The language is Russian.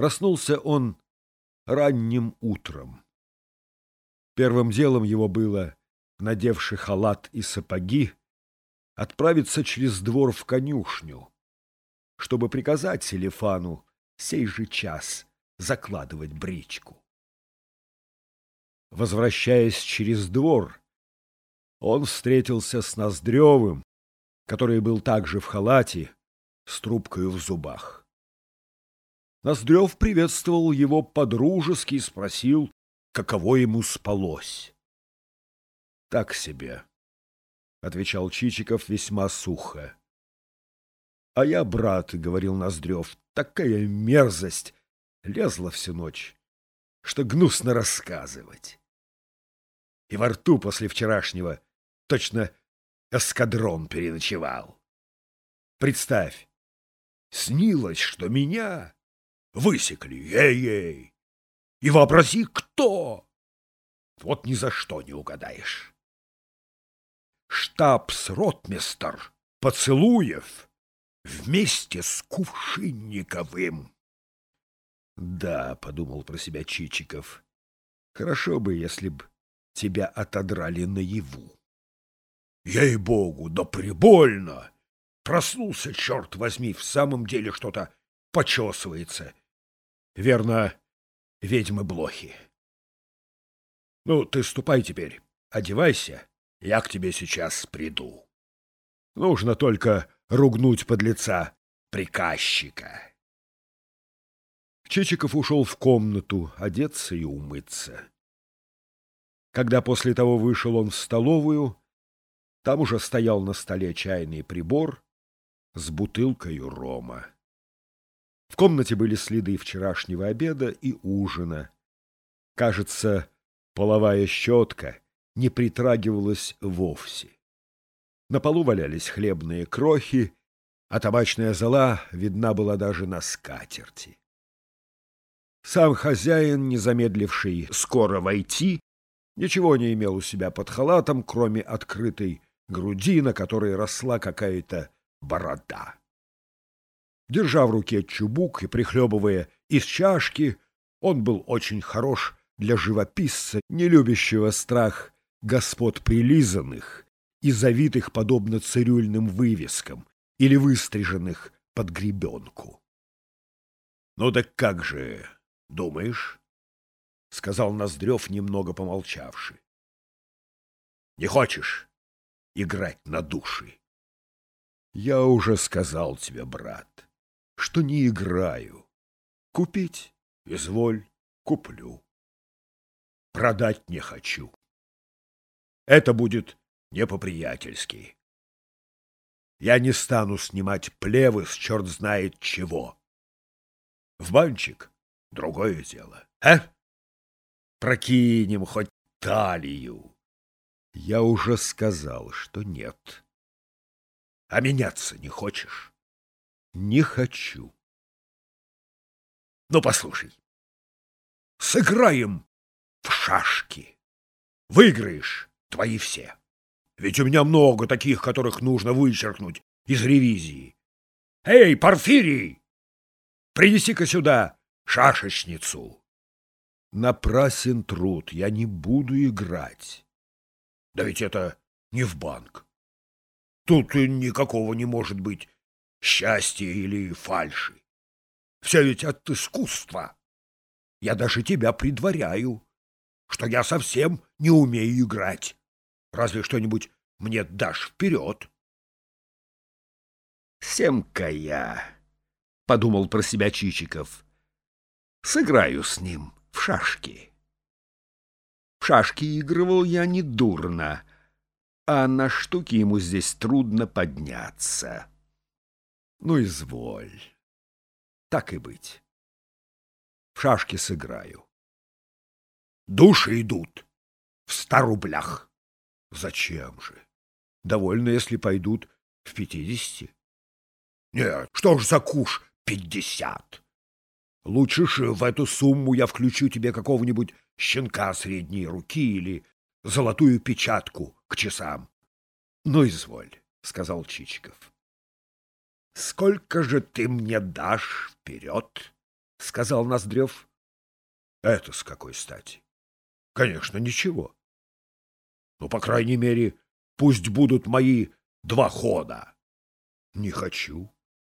Проснулся он ранним утром. Первым делом его было, надевши халат и сапоги, отправиться через двор в конюшню, чтобы приказать Селифану сей же час закладывать бричку. Возвращаясь через двор, он встретился с Ноздревым, который был также в халате, с трубкой в зубах. Ноздрев приветствовал его подружески и спросил, каково ему спалось. — Так себе, — отвечал Чичиков весьма сухо. — А я, брат, — говорил Ноздрев, — такая мерзость лезла всю ночь, что гнусно рассказывать. И во рту после вчерашнего точно эскадрон переночевал. Представь, снилось, что меня высекли, ей-ей, и вообрази, кто! Вот ни за что не угадаешь. Штабс-ротмистер Поцелуев вместе с Кувшинниковым. Да, — подумал про себя Чичиков, — хорошо бы, если б тебя отодрали наяву. Ей-богу, да прибольно! Проснулся, черт возьми, в самом деле что-то почесывается. Верно, ведьмы-блохи. Ну, ты ступай теперь, одевайся, я к тебе сейчас приду. Нужно только ругнуть подлеца приказчика. Чичиков ушел в комнату одеться и умыться. Когда после того вышел он в столовую, там уже стоял на столе чайный прибор с бутылкой рома. В комнате были следы вчерашнего обеда и ужина. Кажется, половая щетка не притрагивалась вовсе. На полу валялись хлебные крохи, а табачная зола видна была даже на скатерти. Сам хозяин, не замедливший скоро войти, ничего не имел у себя под халатом, кроме открытой груди, на которой росла какая-то борода. Держа в руке чубук и прихлебывая из чашки, он был очень хорош для живописца, не любящего страх господ прилизанных и завитых подобно цирюльным вывескам или выстриженных под гребенку. — Ну так как же, думаешь? — сказал Ноздрев, немного помолчавши. — Не хочешь играть на души? — Я уже сказал тебе, брат, что не играю. Купить — изволь, куплю. Продать не хочу. Это будет не по-приятельски. Я не стану снимать плевы с черт знает чего. В банчик — другое дело. А? Прокинем хоть талию. Я уже сказал, что нет. А меняться не хочешь? Не хочу. Ну, послушай. Сыграем в шашки. Выиграешь твои все. Ведь у меня много таких, которых нужно вычеркнуть из ревизии. Эй, Порфирий! Принеси-ка сюда шашечницу. Напрасен труд, я не буду играть. Да ведь это не в банк. Тут никакого не может быть счастья или фальши. Все ведь от искусства. Я даже тебя предваряю, что я совсем не умею играть. Разве что-нибудь мне дашь вперед. Семка я, — подумал про себя Чичиков, — сыграю с ним в шашки. В шашки игрывал я недурно, а на штуки ему здесь трудно подняться. Ну, изволь. Так и быть. В шашки сыграю. Души идут в ста рублях. Зачем же? Довольно, если пойдут в пятидесяти. Нет, что ж за куш пятьдесят? Лучше же в эту сумму я включу тебе какого-нибудь щенка средней руки или золотую печатку к часам. — Ну, изволь, — сказал Чичиков. — Сколько же ты мне дашь вперед? сказал Ноздрев. Это с какой стати? Конечно, ничего. Ну, по крайней мере, пусть будут мои два хода. Не хочу.